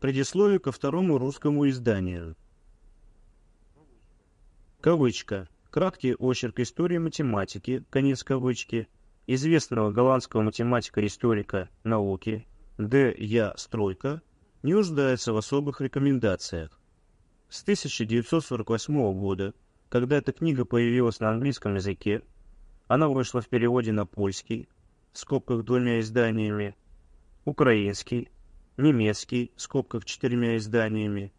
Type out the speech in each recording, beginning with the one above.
Предисловие ко второму русскому изданию. Кавычка. Краткий очерк истории математики, конец кавычки, известного голландского математика-историка науки Д. Я. Стройка, не нуждается в особых рекомендациях. С 1948 года, когда эта книга появилась на английском языке, она вышла в переводе на польский, в скобках двумя изданиями, украинский, немецкий, в скобках четырьмя изданиями,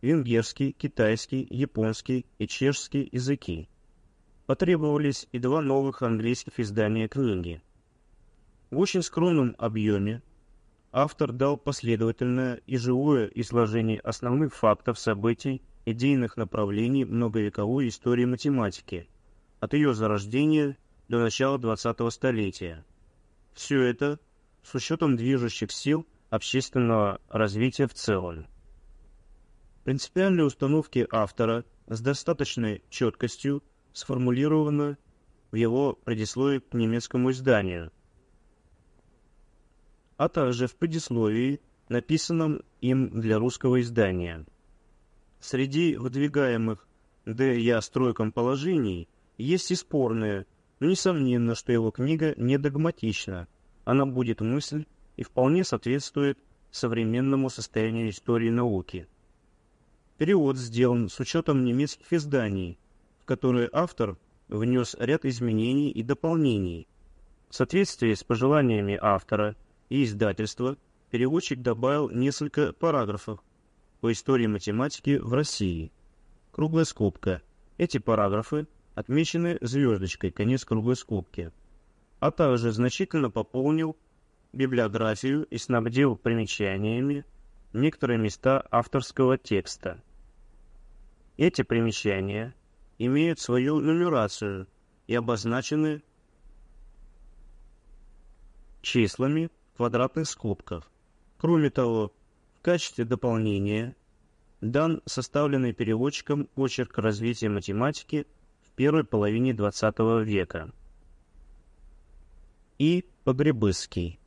венгерский, китайский, японский и чешский языки. Потребовались и два новых английских издания книги. В очень скромном объеме автор дал последовательное и живое изложение основных фактов событий, идейных направлений многовековой истории математики, от ее зарождения до начала 20-го столетия. Все это с учетом движущих сил общественного развития в целом. Принципиальные установки автора с достаточной четкостью сформулированы в его предисловии к немецкому изданию, а также в предисловии, написанном им для русского издания. Среди выдвигаемых Д. Я стройком положений есть и спорные, но несомненно, что его книга не догматична, она будет мысль и вполне соответствует современному состоянию истории науки. Перевод сделан с учетом немецких изданий, в которые автор внес ряд изменений и дополнений. В соответствии с пожеланиями автора и издательства переводчик добавил несколько параграфов по истории математики в России. Круглая скобка. Эти параграфы отмечены звездочкой, конец круглой скобки. А также значительно пополнил библиографию и снабдил примечаниями некоторые места авторского текста. Эти примечания имеют свою нумерацию и обозначены числами квадратных скобках. Кроме того, в качестве дополнения дан составленный переводчиком очерк развития математики в первой половине XX века и Погребыский.